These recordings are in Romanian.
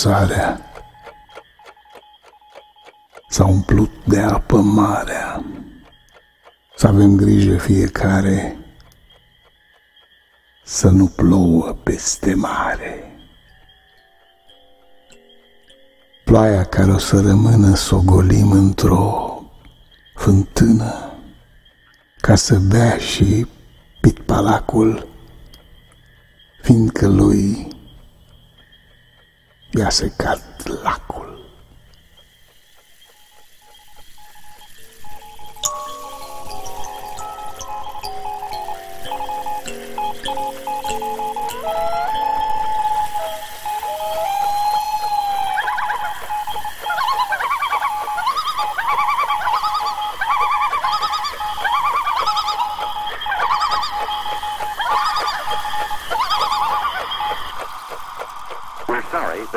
duce nepăsarea? S-a umplut de apă marea. Să avem grijă fiecare să nu plouă peste mare. Ploaia care o să rămână să o golim într-o fântână ca să bea și pitpalacul, fiindcă lui Yes, it got luck.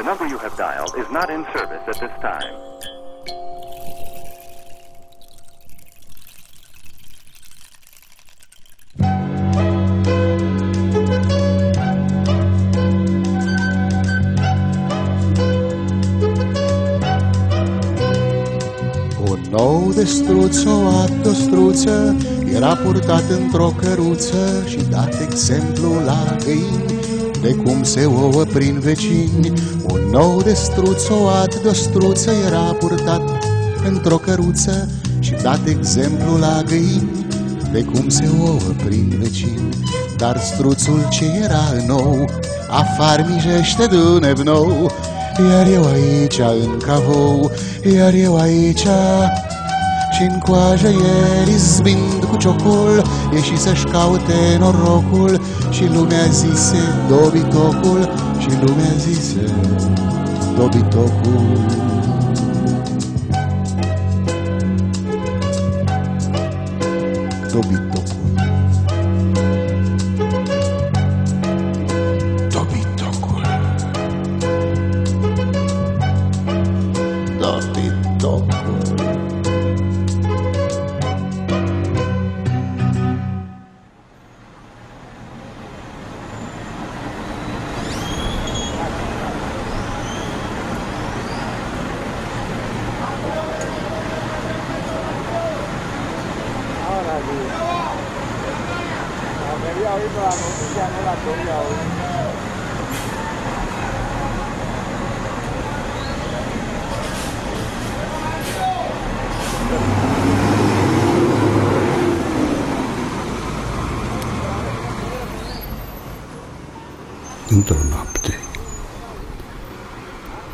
The number you have dialed is not in service at this time. Un nou destruț, o altă struță, era purtat într-o căruță și dat exemplu la găini de cum se ouă prin vecini. Un nou destruț, o altă struță, era purtat într-o căruță și dat exemplu la găini de cum se ouă prin vecini. Dar struțul ce era nou, afar mijește de nou, iar eu aici în cavou, iar eu aici și în coajă el izbind cu ciocul Ieși să-și caute norocul Și lumea zise dobitocul Și lumea zise dobitocul. Dobitocul Dobitocul noapte,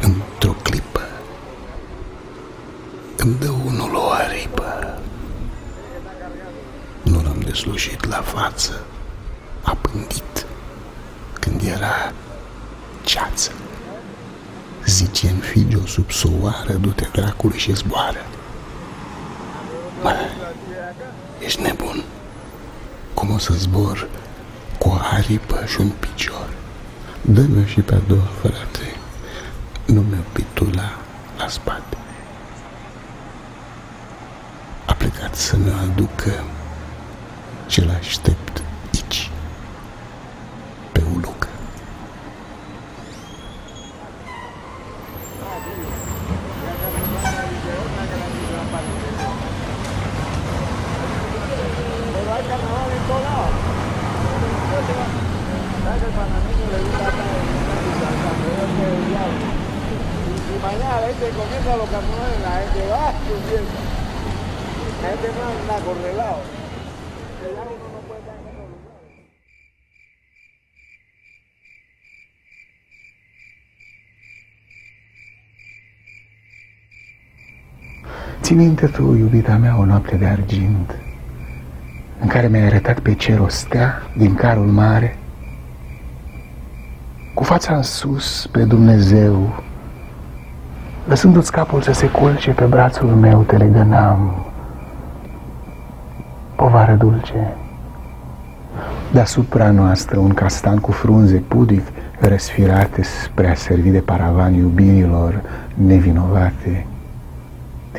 într-o clipă, îmi dă unul o aripă. Nu l-am deslușit la față, a pândit, când era ceață. Zice în figio sub soară, du-te dracului și zboară. Bă, ești nebun. Cum o să zbor cu o aripă și un picior? Dă-mi și pe a doua, frate. Nu mi-o pitula la spate. A plecat să mi-o aducă și l-aștept minte tu, iubita mea, o noapte de argint, care mi-ai arătat pe cer o stea din carul mare, cu fața în sus pe Dumnezeu, lăsându-ți capul să se culce pe brațul meu, te legănam, povară dulce. Deasupra noastră un castan cu frunze pudic răsfirate spre a servi de paravan iubirilor nevinovate,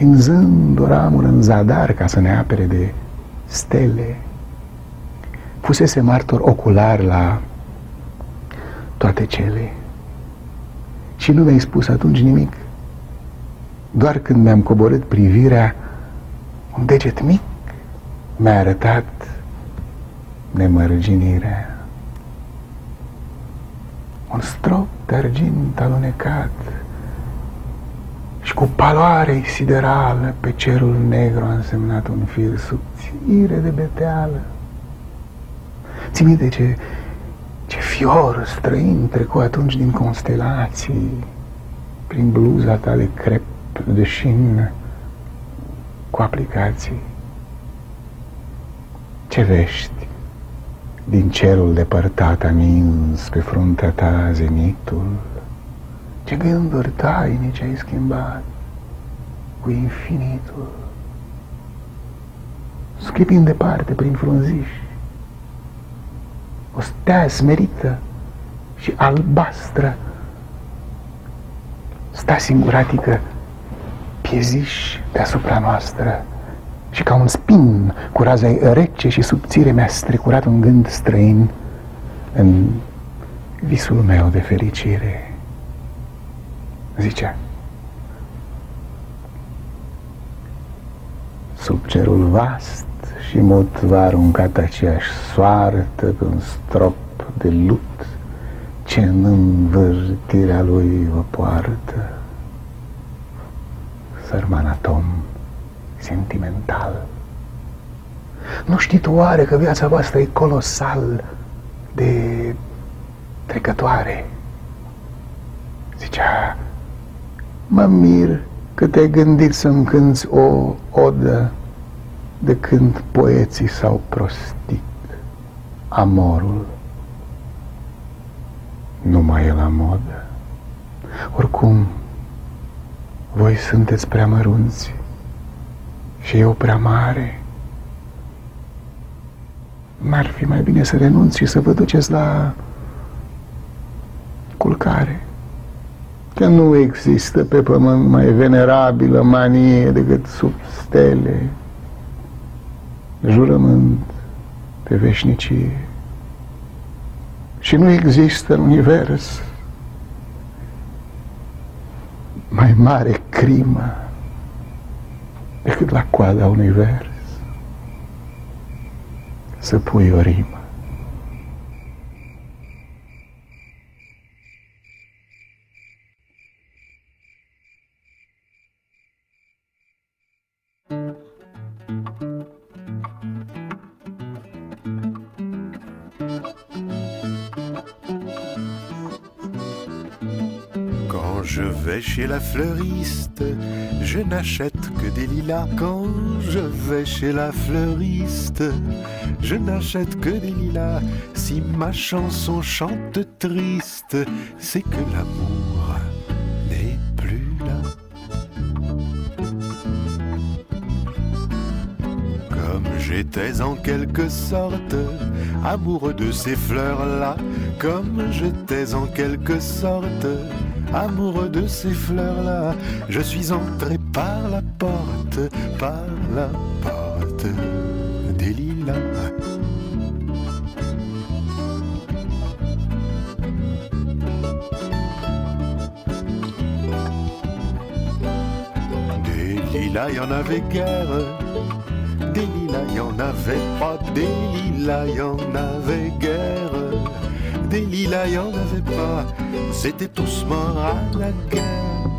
tinzând o ramură în zadar ca să ne apere de stele. Fusese martor ocular la toate cele. Și nu mi-ai spus atunci nimic. Doar când mi-am coborât privirea, un deget mic mi-a arătat nemărginirea. Un strop de argint alunecat și cu paloare siderală pe cerul negru a însemnat un fir subțire de beteală. Ți de ce, ce fior străin trecu atunci din constelații prin bluza ta de crep de șin cu aplicații. Ce vești din cerul depărtat amins pe fruntea ta zenitul? Ce gânduri tainice ai schimbat cu infinitul? Schipind departe prin frunziși, o stea smerită și albastră, sta singuratică, pieziș deasupra noastră, și ca un spin cu raza rece și subțire mi-a strecurat un gând străin în visul meu de fericire. Zicea, sub cerul vast și mut va aruncat aceeași soartă pe un strop de lut ce în învârtirea lui vă poartă. Sărman atom sentimental. Nu știți oare că viața voastră e colosal de trecătoare? Zicea, mă mir că te-ai gândit să-mi cânți o odă de când poeții s-au prostit. Amorul nu mai e la modă. Oricum, voi sunteți prea mărunți și eu prea mare. N-ar fi mai bine să renunți și să vă duceți la culcare. Că nu există pe pământ mai venerabilă manie decât sub stele, jurământ pe veșnicie. Și nu există în univers mai mare crimă decât la coada unui vers să pui o rimă. Chez la fleuriste, je n'achète que des lilas. Quand je vais chez la fleuriste, je n'achète que des lilas. Si ma chanson chante triste, c'est que l'amour n'est plus là. Comme j'étais en quelque sorte amoureux de ces fleurs-là, comme j'étais en quelque sorte amoureux de ces fleurs-là. Je suis entré par la porte, par la porte des lilas. Des lilas, il y en avait guère. Des lilas, il y en avait pas. Des lilas, il y en avait guère des lilas, il n'y en avait pas, c'était tous morts à la guerre.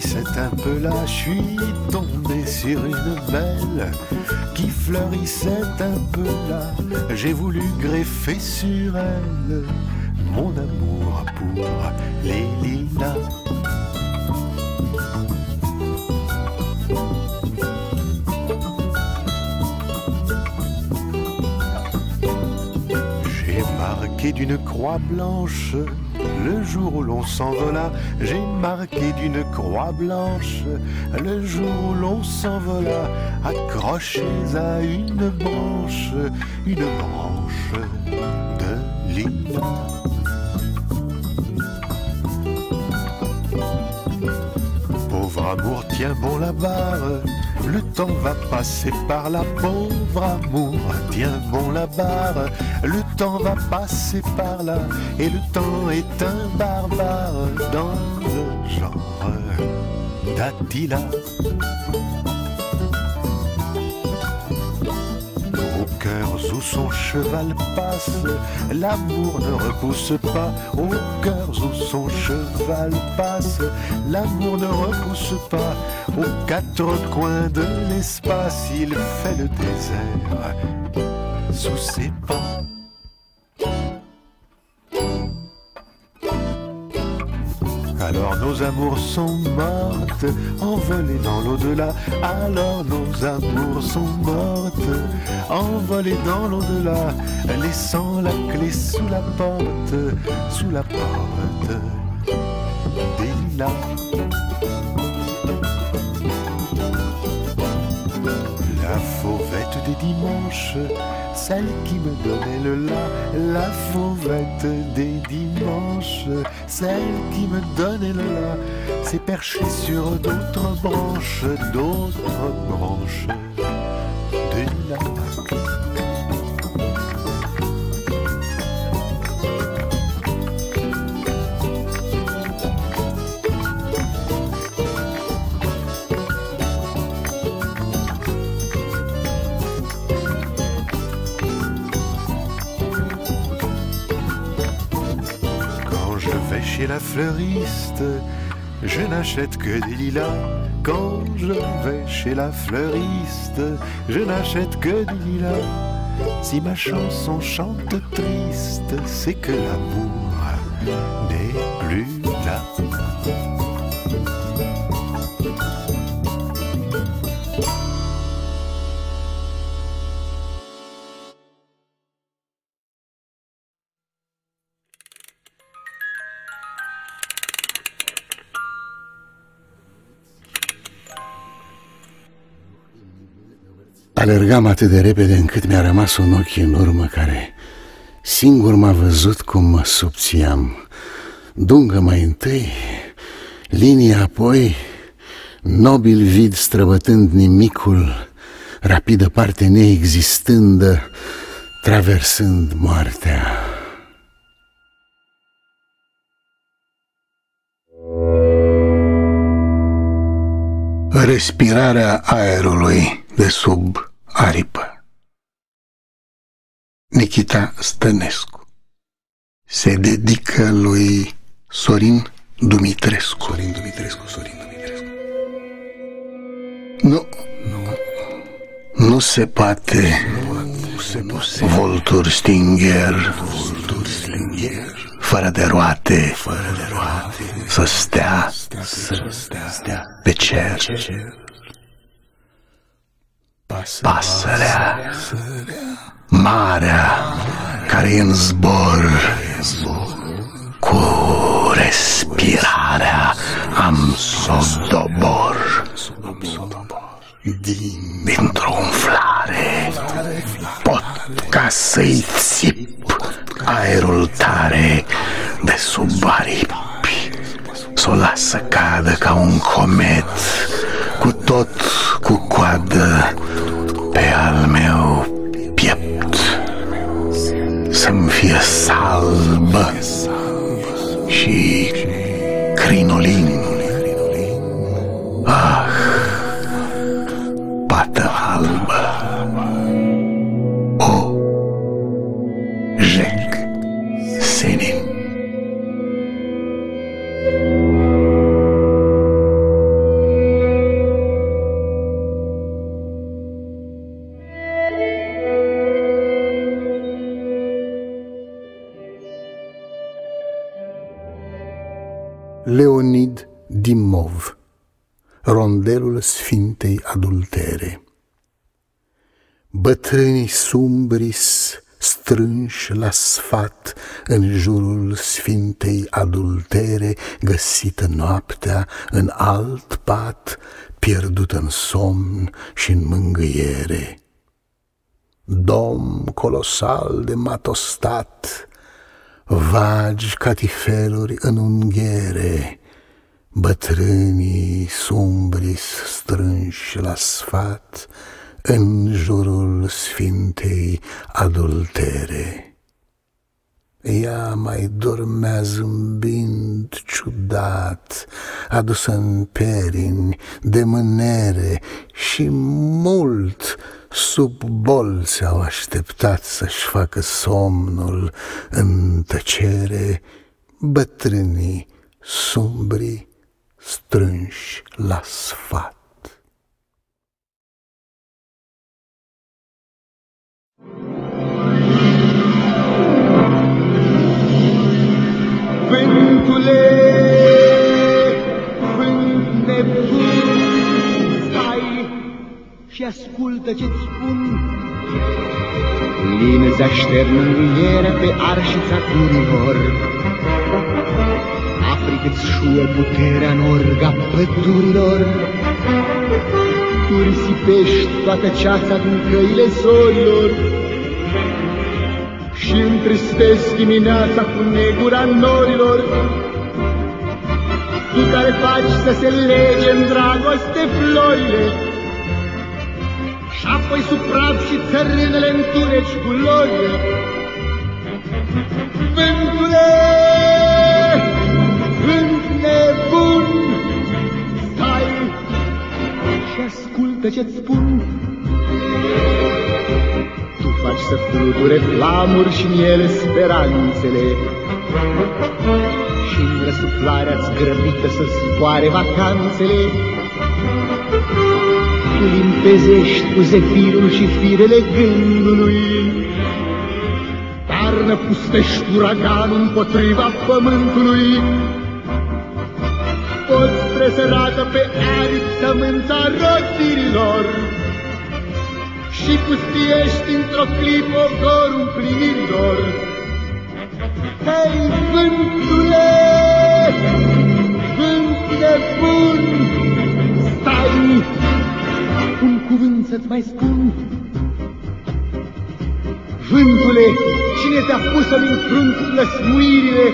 Fleurissait un peu là. Je suis tombé sur une belle qui fleurissait un peu là. J'ai voulu greffer sur elle mon amour pour les lilas. J'ai marqué d'une croix blanche le jour où l'on s'envola. J'ai marqué d'une croix blanche le jour où l'on s'envola. Accrochés à une branche, une branche de lilas. Pauvre amour, tiens bon la barre, le temps va passer par là. Pauvre amour, tiens bon la barre, le temps va passer par là. Et le temps est un barbare dans le genre d'Attila. Où son cheval passe, l'amour ne repousse pas. Aux cœurs où son cheval passe, l'amour ne repousse pas. Aux quatre coins de l'espace, il fait le désert sous ses pas. Alors nos amours sont mortes, envolées dans l'au-delà. Alors nos amours sont mortes, envolées dans l'au-delà, laissant la clé sous la porte, sous la porte des. Celle qui me donnait le la, la fauvette des dimanches, celle qui me donnait le la, s'est perchée sur d'autres branches, d'autres branches de lilas. Chez la fleuriste, je n'achète que des lilas. Quand je vais chez la fleuriste, je n'achète que des lilas. Si ma chanson chante triste, c'est que l'amour n'est plus là. Alergam atât de repede încât mi-a rămas un ochi în urmă care singur m-a văzut cum mă subțiam. Dungă mai întâi, linia apoi, nobil vid străbătând nimicul, rapidă parte neexistândă, traversând moartea. Respirarea aerului de sub aripă. Nikita Stănescu se dedică lui Sorin Dumitrescu. Sorin Dumitrescu, Sorin Dumitrescu. Nu, nu, nu se poate. Nu se poate. Volturi Stinger, Volturi Stinger, fără de roate, fără de roate, să stea, să stea pe cer. Pasărea, marea care e în zbor, cu respirarea. Am să dobor dintr-o umflare pot ca să-i țip aerul tare de sub aripi. S-o las să cadă ca un comet cu tot cu coadă pe al meu piept să-mi fie salbă și crinolin. Ah, Sfintei Adultere Bătrânii sumbris strânși la sfat în jurul Sfintei Adultere, găsită noaptea în alt pat, pierdut în somn și în mângâiere. Dom colosal de matostat, vagi catifeluri în unghiere, bătrânii sumbris strânși la sfat, în jurul Sfintei Adultere. Ea mai dormea zâmbind ciudat, adusă în perini de mânere și mult sub bolți au așteptat să-și facă somnul în tăcere bătrânii sumbri strânși la sfat. Vântule, vânt nebun, stai și ascultă ce-ți spun. Lină-ți aștern în pe arșița curilor, Africă-ți șuă puterea în orga pădurilor. Tu risipești toată ceața din căile zorilor, și întristezi dimineața cu negura norilor. Tu care faci să se lege în dragoste florile, și apoi sub praf și țărânele întuneci culorile. Vântule, ascultă ce-ți spun faci să fluture flamuri și în ele speranțele. și în răsuflarea-ți grăbită să zboare vacanțele. Tu limpezești cu zefirul și firele gândului, dar năpustești uraganul împotriva pământului. Poți presărată pe aripi sămânța rotirilor, și pustiești într-o clipă ogorul plinirilor. Hei, vântule, vânt nebun, stai, un cuvânt să-ți mai spun. Vântule, cine te-a pus să-mi înfrunt lăsmuirile?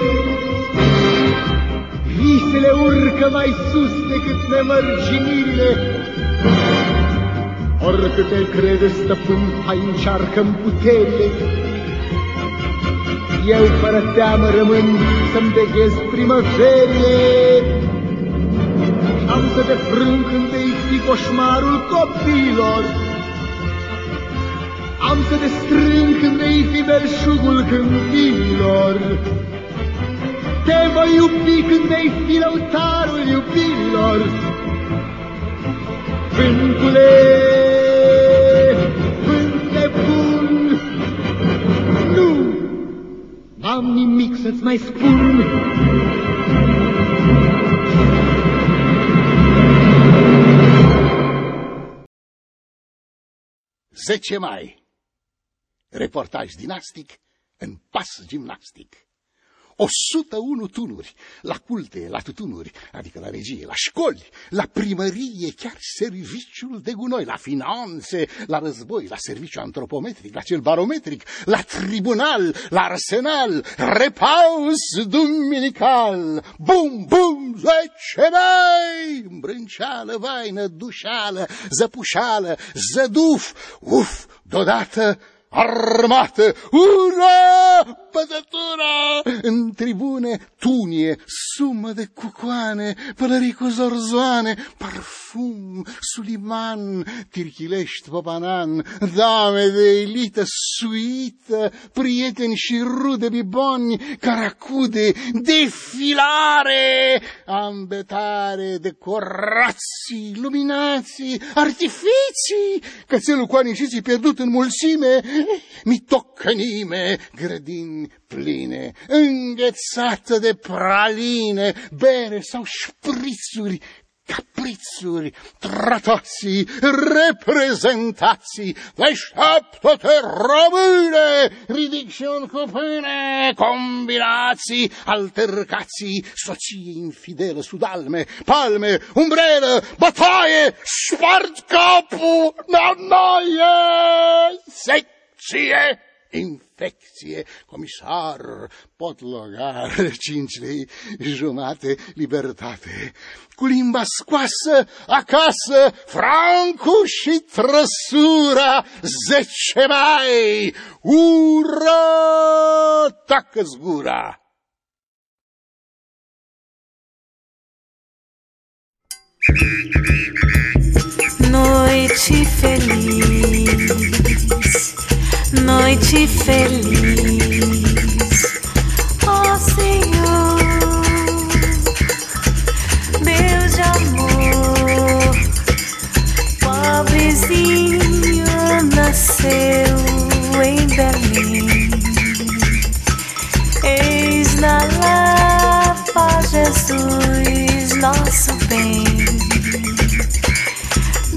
Visele urcă mai sus decât nemărginirile. Oricât te crede stăpân, hai încearcă-mi puterile. Eu fără teamă rămân să-mi deghez primăverile. Am să te frâng când vei fi coșmarul copiilor. Am să te strâng când vei fi belșugul câmpiilor. Te voi iubi când vei fi lăutarul iubirilor. Vântule, am nimic să-ți mai spun. Zece mai. Reportaj dinastic în pas gimnastic. 101 tunuri, la culte, la tutunuri, adică la regie, la școli, la primărie, chiar serviciul de gunoi, la finanțe, la război, la serviciu antropometric, la cel barometric, la tribunal, la arsenal, repaus duminical, bum, bum, zece mai, îmbrânceală, vaină, dușală, zăpușală, zăduf, uf, deodată armată, ura, păzătura! În tribune, tunie, sumă de cucoane, pălării cu zorzoane, parfum, suliman, tirchilești popanan, dame de elită, suită, prieteni și rude biboni, caracude, defilare, ambetare, decorații, luminații, artificii, cățelul cu anișiții pierdut în mulțime, mitocănime, grădini pline, înghețată de praline, bere sau șprițuri, caprițuri, tratații, reprezentații, deșteaptă-te române, ridic și un cupâne, combinații, altercații, soție sudalme, palme, umbrelă, bătaie, spart capul, nanaie, secție, infecție, comisar, potlogar, cinci lei, jumate, libertate. Cu limba scoasă, acasă, francul și trăsura, zece mai, ură, tacă-ți gura! Noite feliz, noite feliz, ó Senhor, Deus de amor, pobrezinho nasceu em Berlim. Eis na lava Jesus, nosso bem.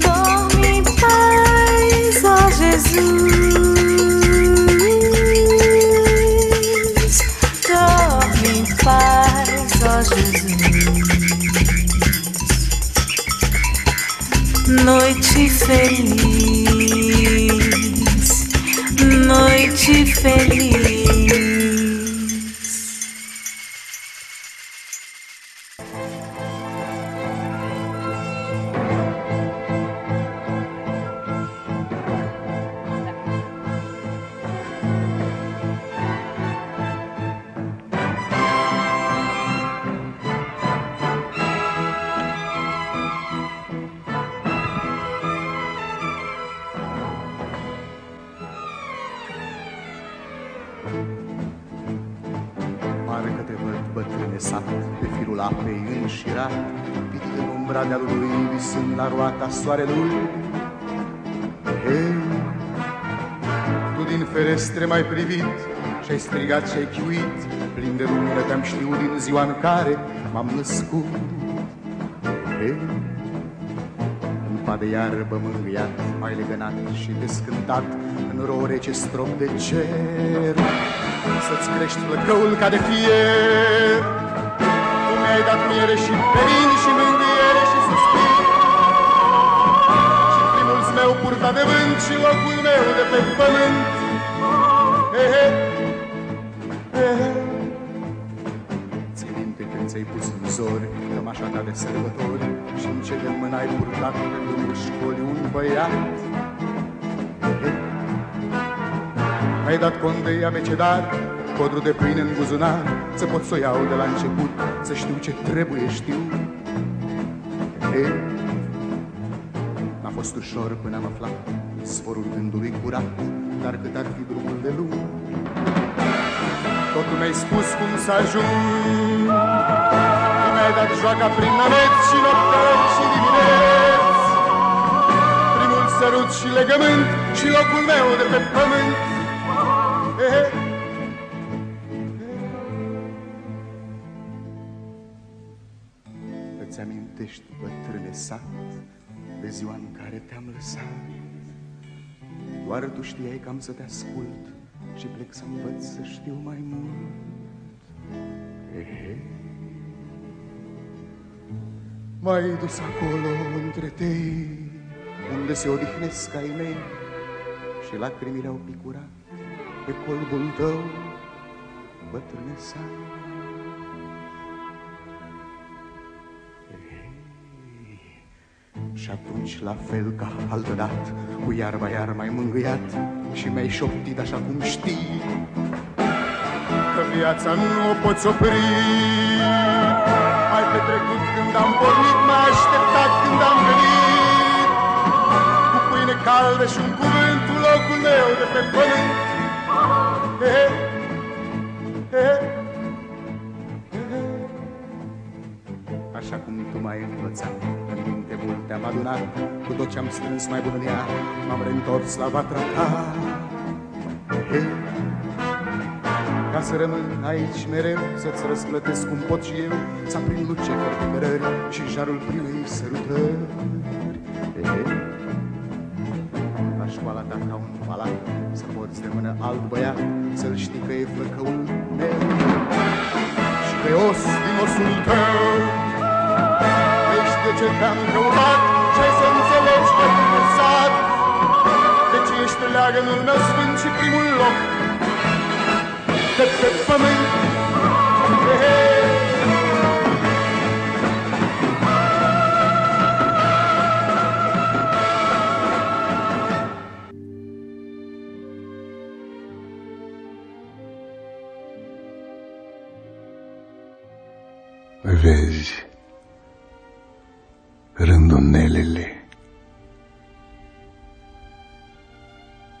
Dorme em paz, ó Jesus. Paz, ó Jesus. Noite feliz, noite feliz. Bătrâne sat pe firul apei înșirat, Pitit în umbra dealului, visând la roata soarelui. Hei, tu din ferestre m-ai privit și-ai strigat și-ai chiuit, Plin de lumină te-am știut din ziua în care m-am născut. Hei, în pa de iarbă mângâiat, mai legănat și descântat, în rore ce strop de cer, să-ți crești flăcăul ca de fier. Tu mi-ai dat miere și perin și mângâiere și suspin. Și primul meu purta de vânt și locul meu de pe pământ. He, he, he, he. Ții minte când ți-ai pus în zori cămașa ta de sărbători și în ce de mână ai purtat pe drumul școlii un băiat. He, he. Mi-ai dat cont de abecedar, codru de pâine în buzunar, Să pot să o iau de la început, să știu ce trebuie știu. Ei, n-a fost ușor până am aflat sforul gândului curat, dar cât ar fi drumul de lung. Totul mi-ai spus cum să ajung, tu mi-ai dat joaca prin naveți și noptări și dimineți. Primul sărut și legământ și locul meu de pe pământ. Amintești, bătrâne sat, de ziua în care te-am lăsat? Doar tu știai că am să te ascult și plec să învăț să știu mai mult. Ehe. M-ai dus acolo între tei, unde se odihnesc ai mei, și lacrimile au picurat pe colbul tău, bătrâne sat. Și atunci, la fel ca altădat, cu iarba iar mai mângâiat și mi-ai șoptit așa cum știi că viața nu o poți opri. Ai petrecut când am pornit, m-ai așteptat când am venit, cu pâine caldă și un cuvânt, tu locul meu de pe pământ. He, he, he, he. Așa cum tu m-ai învățat, în minte mult te-am adunat, cu tot ce-am strâns mai bun în ea, m-am reîntors la vatra ta. he, ca să rămân aici mereu, să-ți răsplătesc cum pot și eu, să aprind luceferi de cărări și jarul primei sărutări. He, he. La școala ta ca un palat, să poți de mână alt băiat, să-l știi că e flăcăul meu și că e os din osul tău. Vezi de ce te-am primul loc de pe pământ. He, he. Vezi rândunelele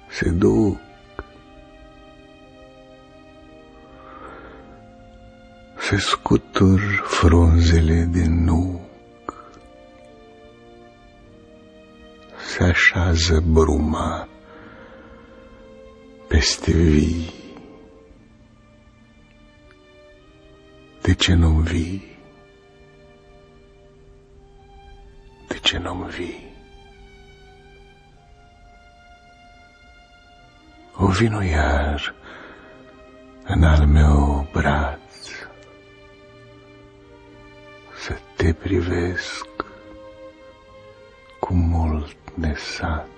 se duc se scutur frunzele din nuc se așează bruma peste vii De ce nu vii? De ce nu vii? O vino iar în al meu braț te privesc cu mult nesaț.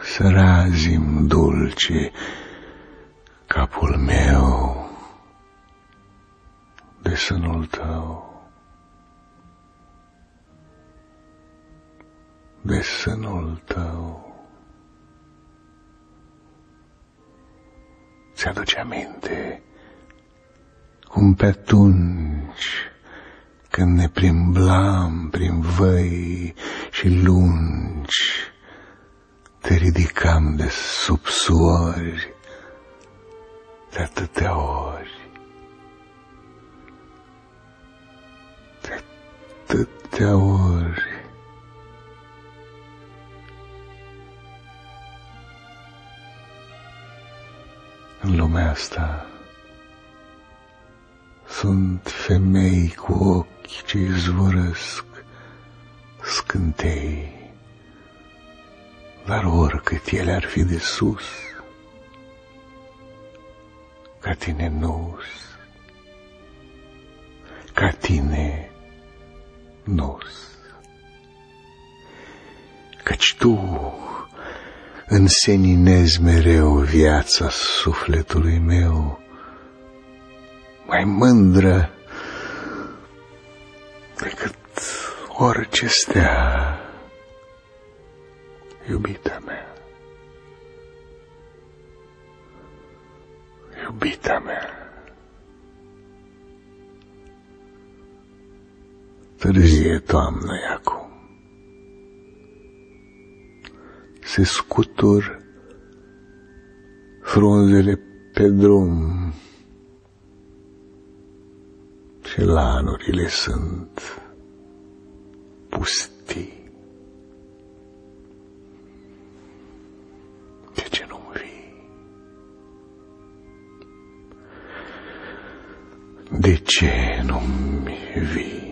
Să razim dulce capul meu de sânul tău, de sânul tău. Ți-aduce aminte cum pe atunci când ne plimblam prin văi și lungi, te ridicam de sub suori de atâtea ori. De atâtea ori. În lumea asta sunt femei cu ochi ce izvorăsc scântei, dar oricât ele ar fi de sus, ca tine nu ca tine nu Căci tu înseninezi mereu viața sufletului meu, mai mândră decât orice stea, iubita mea. Iubita mea. Târzie toamnă acum. Se scutur frunzele pe drum și lanurile sunt pustii. De ce nu vii? De ce nu vii?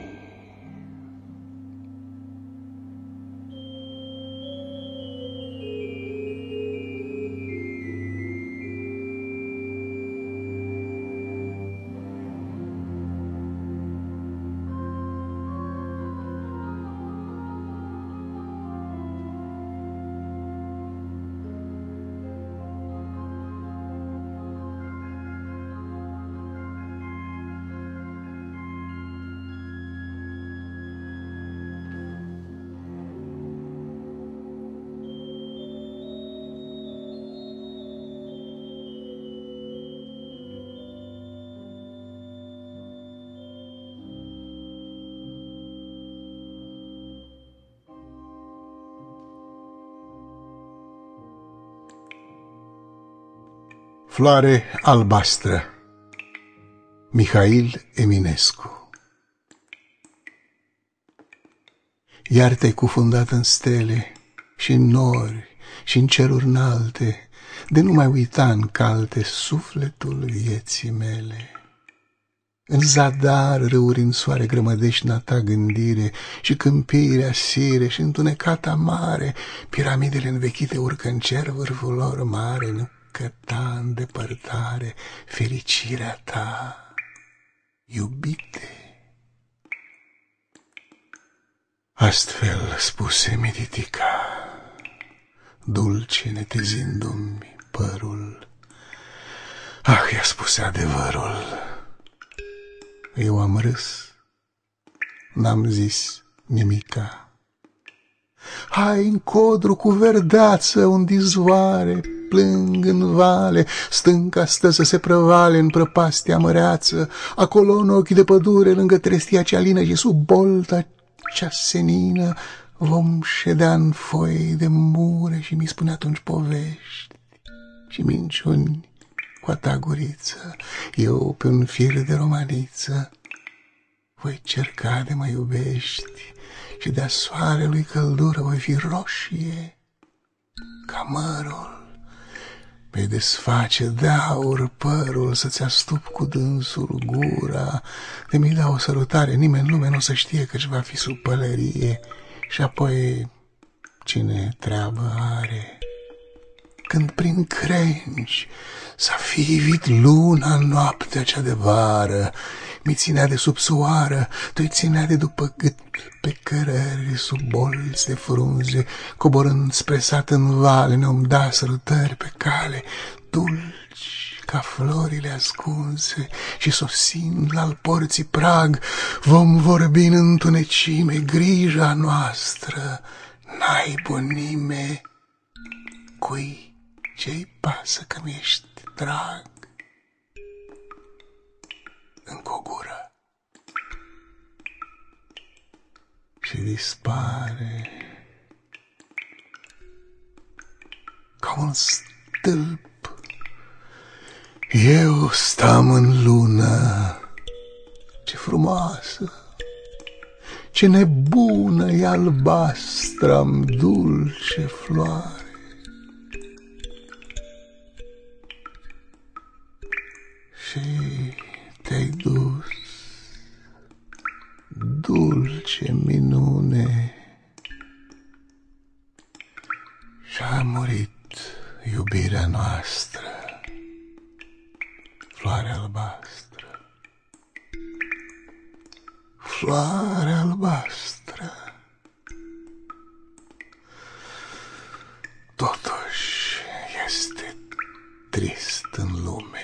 Floare albastră Mihail Eminescu Iar te-ai cufundat în stele și în nori și în ceruri înalte, de nu mai uita în calte sufletul vieții mele. În zadar râuri în soare grămădești ta gândire și câmpirea sire și întunecata mare, piramidele învechite urcă în cer vârful lor mare, nu căta în depărtare fericirea ta, iubite. Astfel spuse Mititica, dulce netezindu-mi părul. Ah, i-a spus adevărul. Eu am râs, n-am zis nimica. Hai în codru cu verdeață unde izvoare, plâng în vale, stânca stă să se prăvale în prăpastia măreață, acolo în ochi de pădure, lângă trestia cea lină și sub bolta cea senină, vom ședea în foi de mure și mi spune atunci povești și minciuni cu a ta guriță, eu pe un fir de romaniță, voi cerca de mă iubești și de-a soarelui căldură voi fi roșie ca mărul. Pe desface de aur părul să-ți astup cu dânsul gura, de mi da o sărutare, nimeni în lume nu o să știe că-și va fi sub pălărie și apoi cine treabă are. Când prin crengi s-a fi ivit luna în noaptea cea de vară, mi ținea de sub soară, tu-i ținea de după gât pe cărări sub bolți de frunze, coborând spre sat în vale, ne-om da sărutări pe cale, dulci ca florile ascunse și sosind la-al porții prag, vom vorbi în întunecime grija noastră, n-ai bunime, cui ce-i pasă că mi-ești drag? Încă o gură și dispare ca un stâlp. Eu stam în lună, ce frumoasă, ce nebună e albastră dulce floare. Și te-ai dus, dulce minune, și-a murit iubirea noastră, floare albastră, floare albastră. Totuși este trist în lume.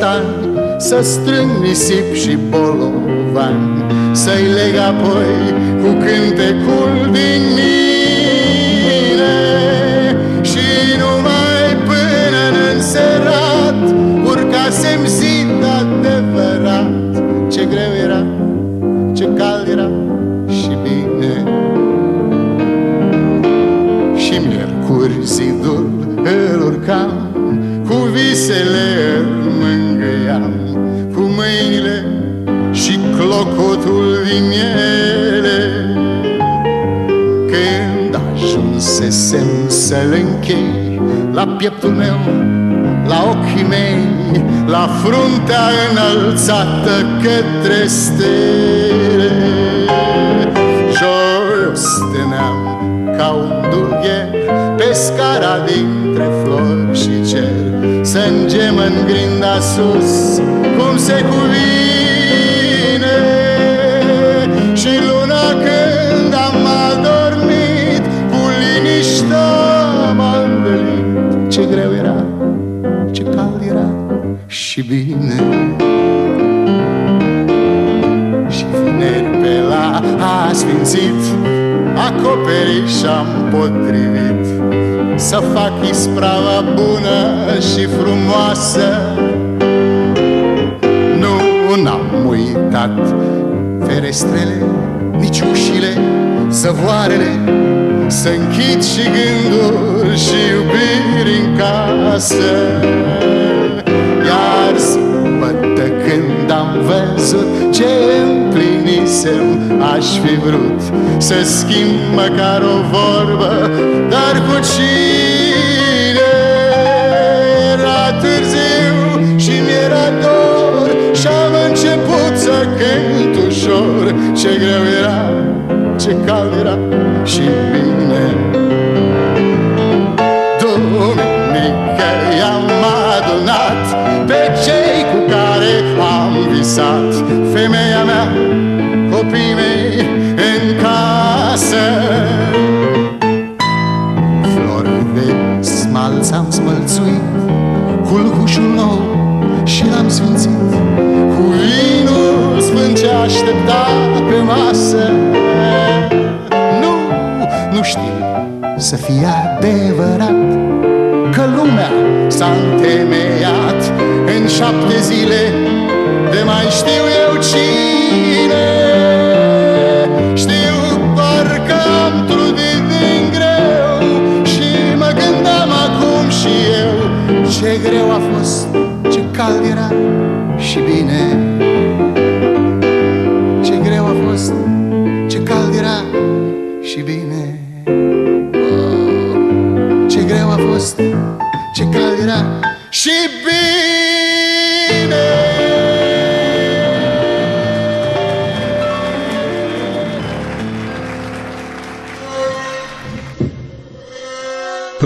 Printre castani Să strâng nisip și bolovani Să-i leg apoi cu cântecul din mine ajunsesem să-l închei La pieptul meu, la ochii mei La fruntea înălțată către stele. Jos stăneam ca un dulgher Pe scara dintre flori și cer să îngem în grinda sus Cum se cuvine și bine. Și vineri pe la asfințit Acoperiș am potrivit. Să fac isprava bună și frumoasă. Nu n-am uitat ferestrele Nici ușile, zăvoarele. Să închid și gânduri și iubiri în casă văzut ce împlinisem Aș fi vrut să schimb măcar o vorbă Dar cu cine? Era târziu și mi-era dor Și-am început să cânt ușor. Ce greu era, ce cald era și bine aștepta pe masă. Nu, nu știu să fie adevărat Că lumea s-a întemeiat în șapte zile. De mai știu eu cine. Știu doar că am trudit din greu Și mă gândeam acum și eu Ce greu a fost, ce cald era și bine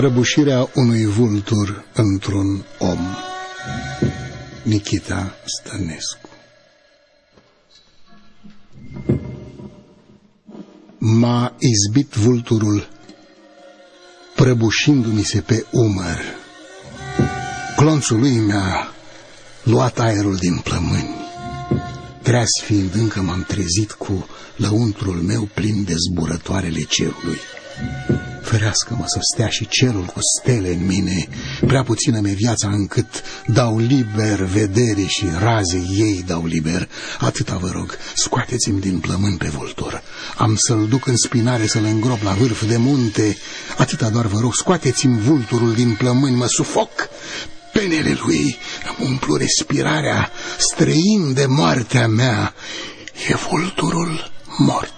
Prăbușirea unui vultur într-un om Nikita Stănescu M-a izbit vulturul prăbușindu-mi se pe umăr. Clonțul lui mi-a luat aerul din plămâni. Treaz fiind încă m-am trezit cu lăuntrul meu plin de zburătoarele cerului. Ferească-mă să stea și cerul cu stele în mine, prea puțină mi viața încât dau liber vedere și raze ei dau liber. Atâta vă rog, scoateți-mi din plămân pe vultur. Am să-l duc în spinare să-l îngrop la vârf de munte. Atâta doar vă rog, scoateți-mi vulturul din plămâni, mă sufoc. Penele lui îmi umplu respirarea, străin de moartea mea. E vulturul mort.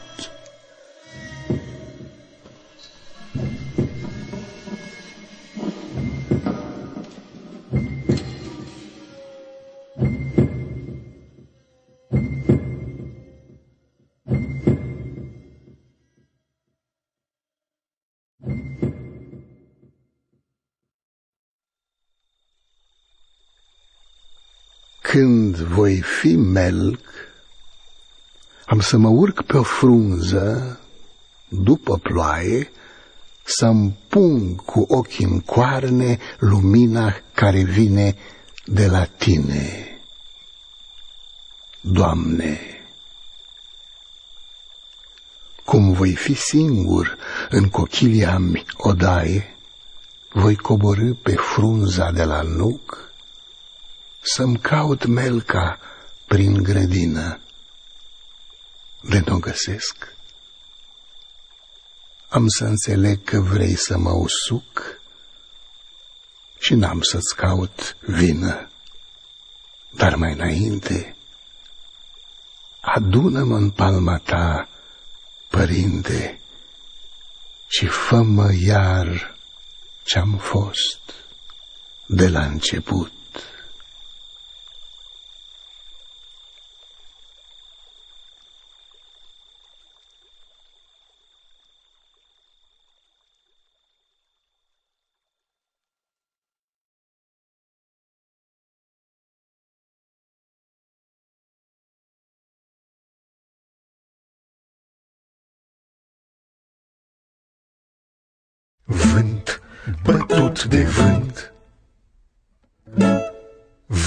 Când voi fi melc, am să mă urc pe o frunză, după ploaie, să-mi pun cu ochii în coarne lumina care vine de la tine. Doamne, cum voi fi singur în cochilia mi odaie, voi coborâ pe frunza de la nuc, să-mi caut melca prin grădină. De nu găsesc. Am să înțeleg că vrei să mă usuc și n-am să-ți caut vină. Dar mai înainte adună-mă în palma ta, părinte, și fă-mă iar ce-am fost de la început.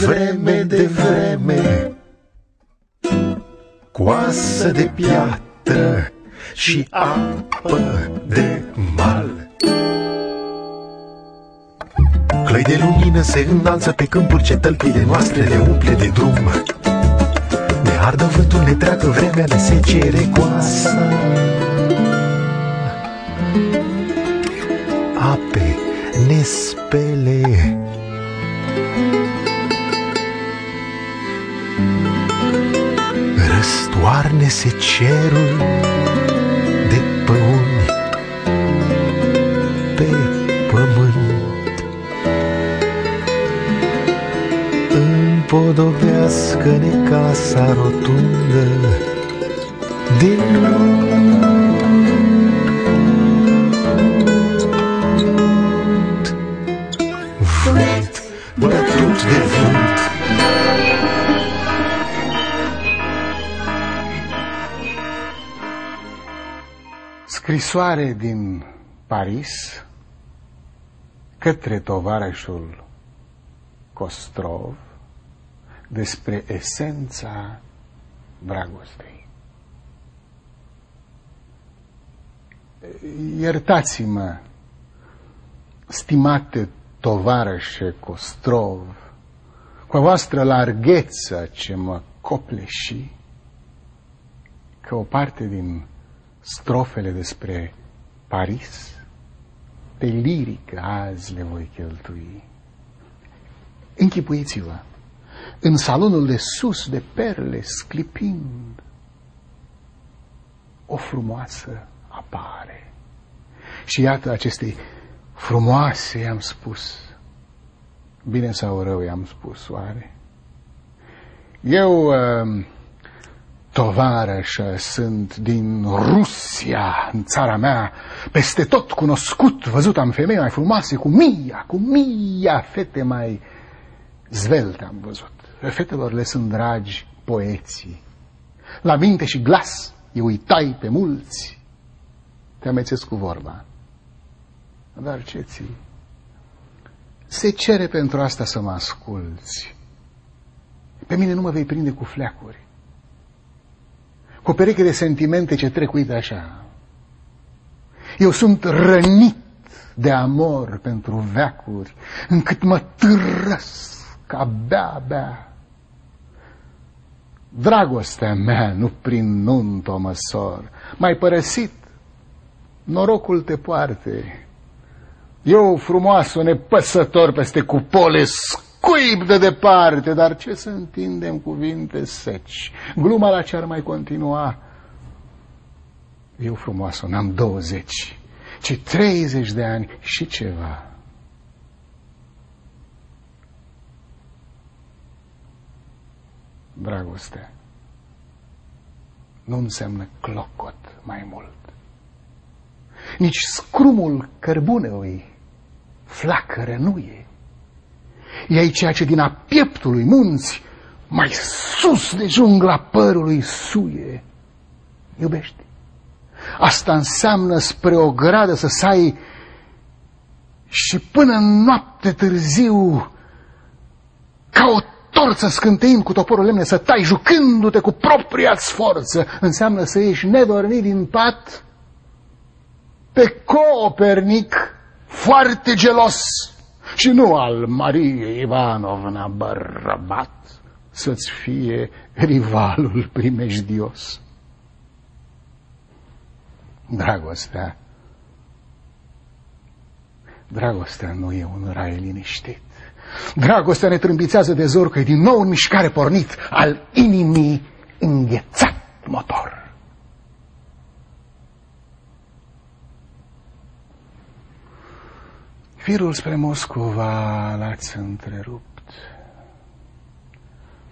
Vreme de vreme. Coasă de piatră și apă de mal. Clăi de lumină se înalță pe câmpuri ce tălpile noastre le umple de drum. Ne ardă vântul, ne treacă vremea, ne se cere coasa ape ne spele. Răstoarne-se cerul de păuni pe pământ. Împodobească-ne casa rotundă din vânt Scrisoare din Paris către tovarășul Costrov despre esența dragostei. Iertați-mă, stimate tovarășe Costrov, cu a voastră largheță ce mă copleși, că o parte din strofele despre Paris, pe lirică azi le voi cheltui. Închipuiți-vă, în salonul de sus de perle sclipind, o frumoasă apare. Și iată acestei frumoase i-am spus, bine sau rău i-am spus, oare? Eu, uh, tovarășă, sunt din Rusia, în țara mea, peste tot cunoscut, văzut am femei mai frumoase, cu mia, cu mia fete mai zvelte am văzut. Fetelor le sunt dragi poeții. La minte și glas îi uitai pe mulți. Te amețesc cu vorba. Dar ce ții? Se cere pentru asta să mă asculți. Pe mine nu mă vei prinde cu fleacuri. Cu o pereche de sentimente ce trec, uite așa. Eu sunt rănit de amor pentru veacuri, încât mă târăsc abia-abia. Dragostea mea nu prin nunt o măsor, mai părăsit, norocul te poarte. Eu frumoasă, nepăsător peste cupole, scuip de departe, dar ce să întindem cuvinte seci? Gluma la ce ar mai continua? Eu frumoasă, n-am 20, ci 30 de ani și ceva. Dragoste nu înseamnă clocot mai mult. Nici scrumul cărbunelui flacără nu e. E ceea ce din a pieptului munți mai sus de jungla părului suie. Iubește. Asta înseamnă spre o gradă să sai și până în noapte târziu ca o torță scânteind cu toporul lemne să tai jucându-te cu propria forță. Înseamnă să ieși nedormit din pat pe Copernic foarte gelos și nu al Mariei Ivanovna bărbat să-ți fie rivalul primejdios. Dragostea, dragostea nu e un rai liniștit. Dragostea ne trâmbițează de zor că e din nou în mișcare pornit al inimii înghețat motor. Firul spre Moscova l-ați întrerupt.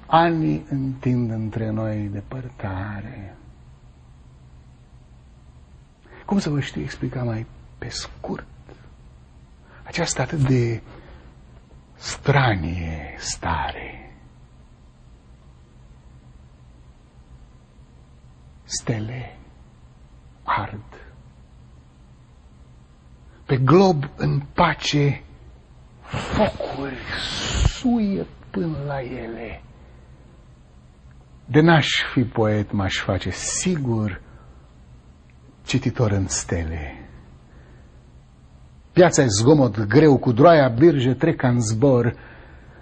Anii întind între noi depărtare. Cum să vă știu explica mai pe scurt această atât de stranie stare? Stele ard. Pe glob în pace focuri suie până la ele. De n-aș fi poet, m-aș face sigur cititor în stele. Piața e zgomot greu, cu droaia birge trec în zbor.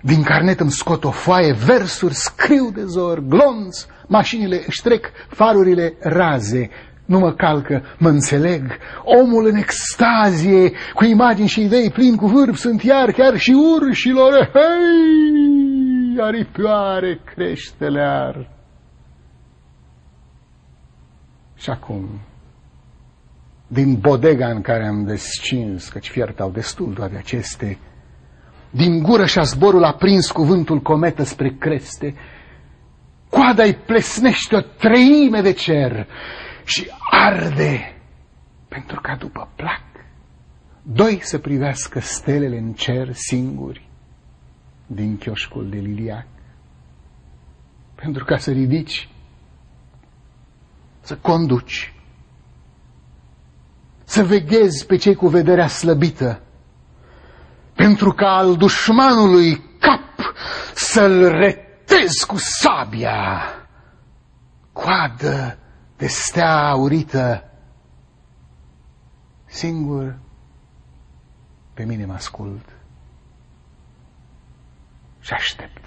Din carnet îmi scot o foaie, versuri scriu de zor, glonț, mașinile își trec farurile raze, nu mă calcă, mă înțeleg. Omul în extazie, cu imagini și idei plin cu vârf, sunt iar chiar și urșilor. Hei, aripioare crește-lear. Și acum, din bodega în care am descins, căci fiertau destul toate aceste, din gură și-a zborul aprins cuvântul cometă spre creste, coada-i plesnește o treime de cer și arde, pentru ca după plac, doi să privească stelele în cer singuri din chioșcul de liliac, pentru ca să ridici, să conduci, să veghezi pe cei cu vederea slăbită, pentru ca al dușmanului cap să-l retezi cu sabia, coadă de stea aurită, singur pe mine mă ascult și aștept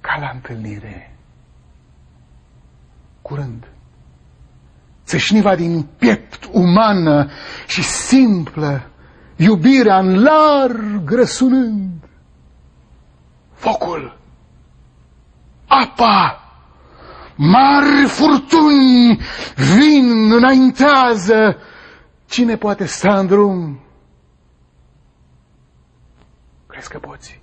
ca la întâlnire curând țâșniva din piept umană și simplă, iubirea în larg răsunând. Focul, apa, mari furtuni vin, înaintează. Cine poate sta în drum? Crezi că poți?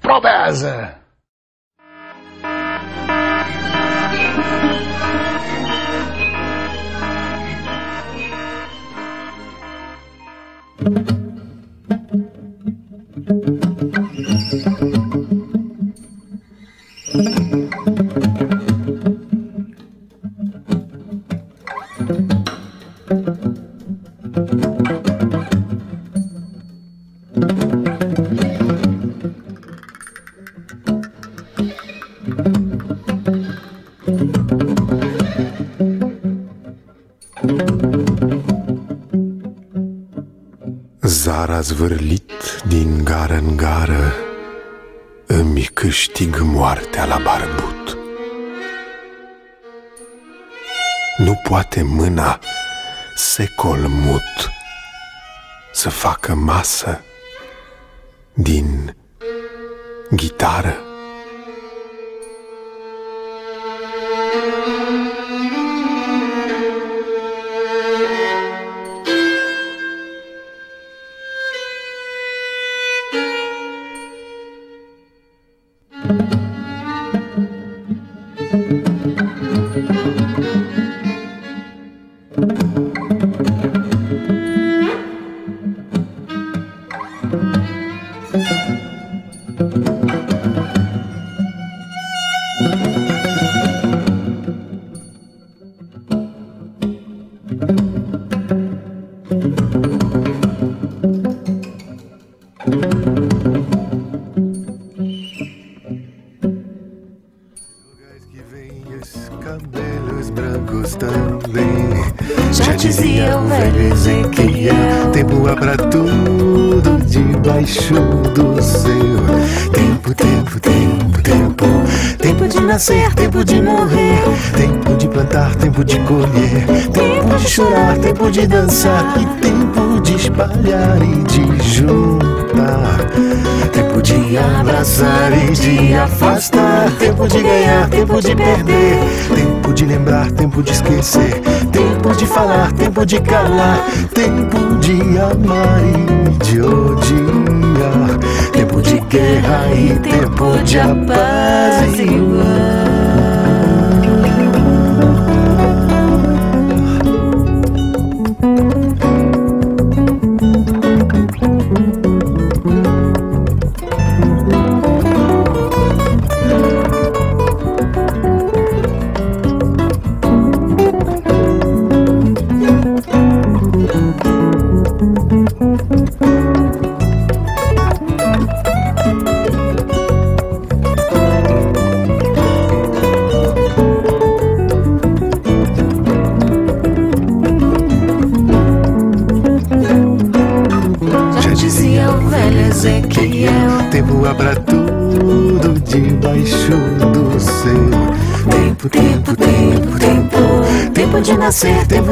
Probează! Zara zvârlit din câștig moartea la barbut. Nu poate mâna secol mut Să facă masă din ghitară afastar. Tempo de ganhar, tempo de perder. Tempo de lembrar, tempo de esquecer. Tempo de falar, tempo de calar. Tempo de amar e de odiar. Tempo de guerra e tempo de apaziguar.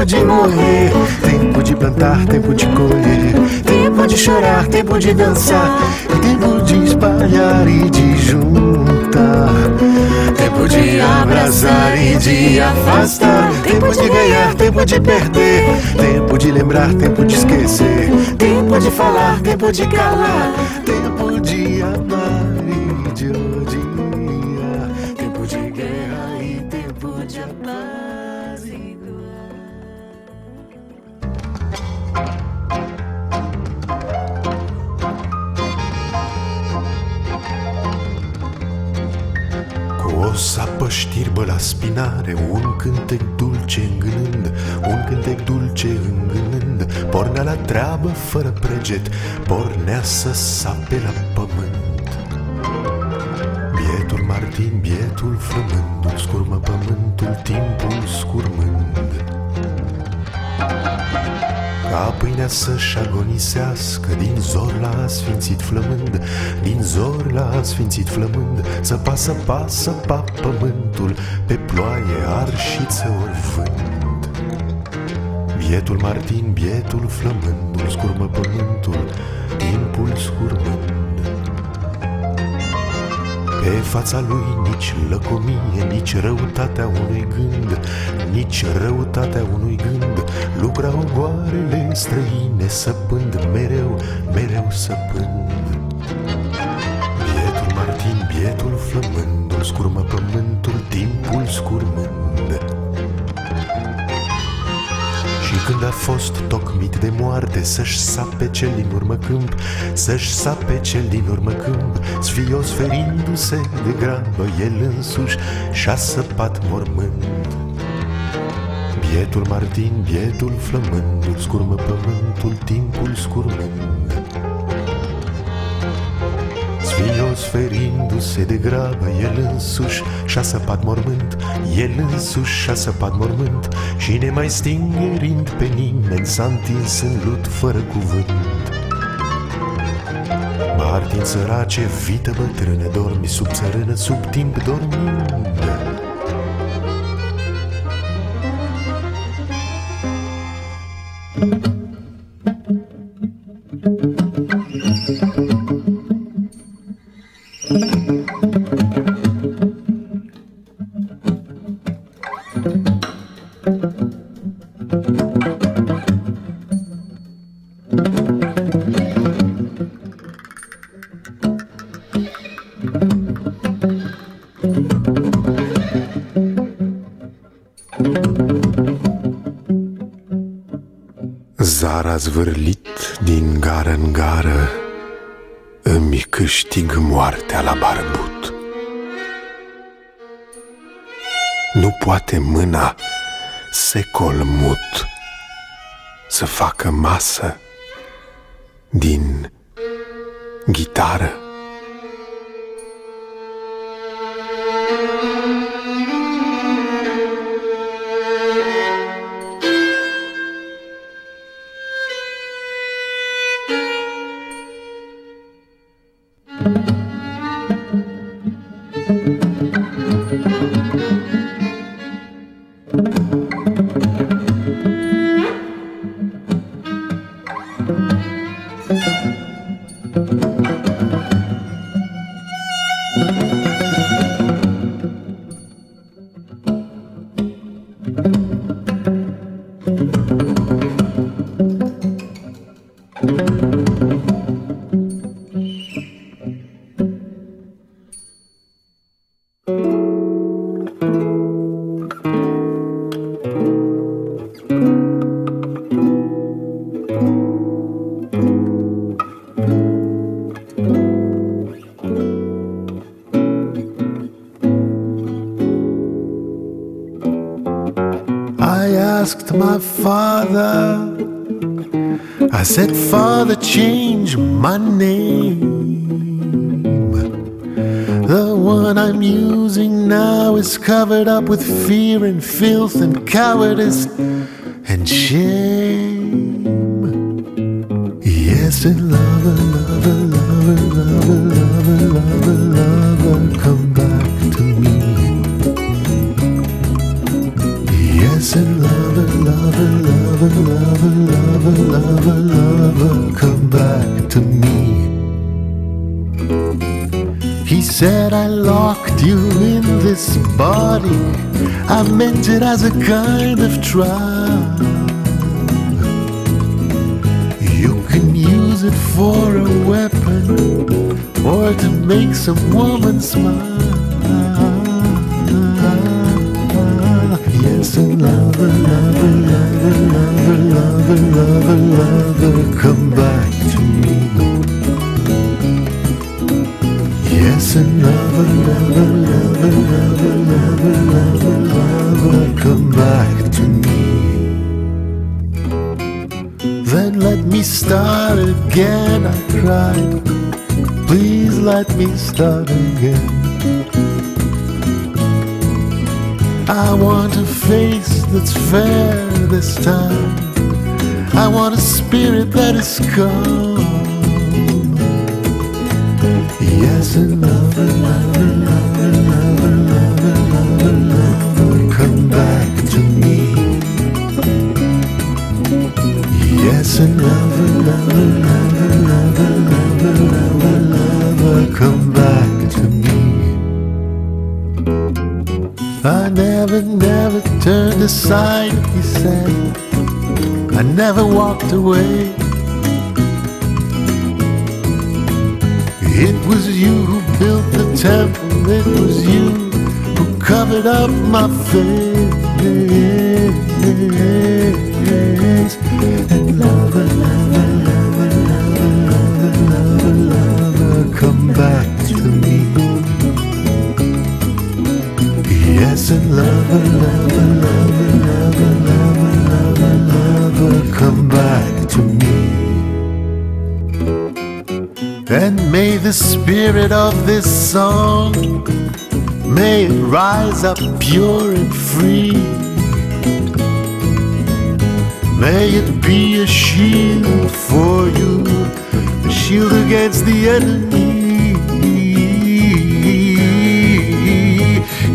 De morrer. Tempo de plantar, tempo de colher. Tempo de chorar, tempo de dançar. Tempo de espalhar e de juntar. Tempo de abraçar e de afastar. Tempo de ganhar, tempo de perder. Tempo de lembrar, tempo de esquecer. Tempo de falar, tempo de calar. Tempo de amar la treabă fără preget Pornea să sape la pământ. Bietul Martin, bietul flămândul Scurmă pământul, timpul scurmând. Ca pâinea să-și agonisească Din zor la sfințit flămând Din zor la sfințit flămând Să pasă, pasă, pa pământul Pe ploaie, arșiță ori vânt Bietul Martin, bietul flămândul Scurmă pământul, timpul scurmând pe fața lui nici lăcomie, nici răutatea unui gând, nici răutatea unui gând. Lucrau goarele străine săpând mereu, mereu săpând. Bietul Martin, bietul flămândul, scurmă pământul, timpul scurmând. Când a fost tocmit de moarte Să-și sape cel din urmă câmp Să-și sape cel din urmă câmp Sfios ferindu-se de grabă El însuși și-a săpat mormânt. Bietul Martin, bietul flămândul Scurmă pământul, timpul scurmând Sfios ferindu-se de grabă El însuși și-a săpat mormânt El însuși și-a săpat mormânt Și nemai stingerind pe nimeni S-a întins în lut fără cuvânt. Martin sărace, vită bătrână Dormi sub țărână, sub timp dormind. Zara zvârlit din gară în gară Îmi câștig moartea la barbut. Nu poate mâna secol mut Să facă masă din ghitară fear and filth and cowardice and shame. Yes, and lover, lover, lover, lover, lover, lover, lover, come back to me. Yes, and lover, lover, lover, lover, lover, lover, lover, come back to me. Said, I locked you in this body. I meant it as a kind of trial. You can use it for a weapon or to make some woman smile. Yes, and lover, lover, lover, lover, lover, lover, lover, come back Yes, and lover, lover, lover, lover, lover, lover, lover, come back to me. Then let me start again, I cried. Please let me start again. I want a face that's fair this time. I want a spirit that is calm. Yes, and lover, lover, lover, lover, lover, lover, come back to me. Yes, and lover, lover, lover, lover, lover, lover, lover, come back to me. I never, never turned aside, he said. I never walked away. Was you who built the temple, it was you who covered up my face. Spirit of this song may it rise up pure and free. May it be a shield for you, a shield against the enemy.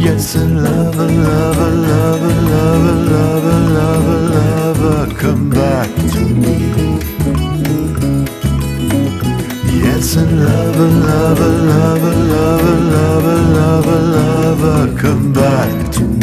Yes, and lover, lover, lover, lover, lover, lover, lover, come back to me. And lover, lover, lover, lover, lover, lover, lover, come back to me.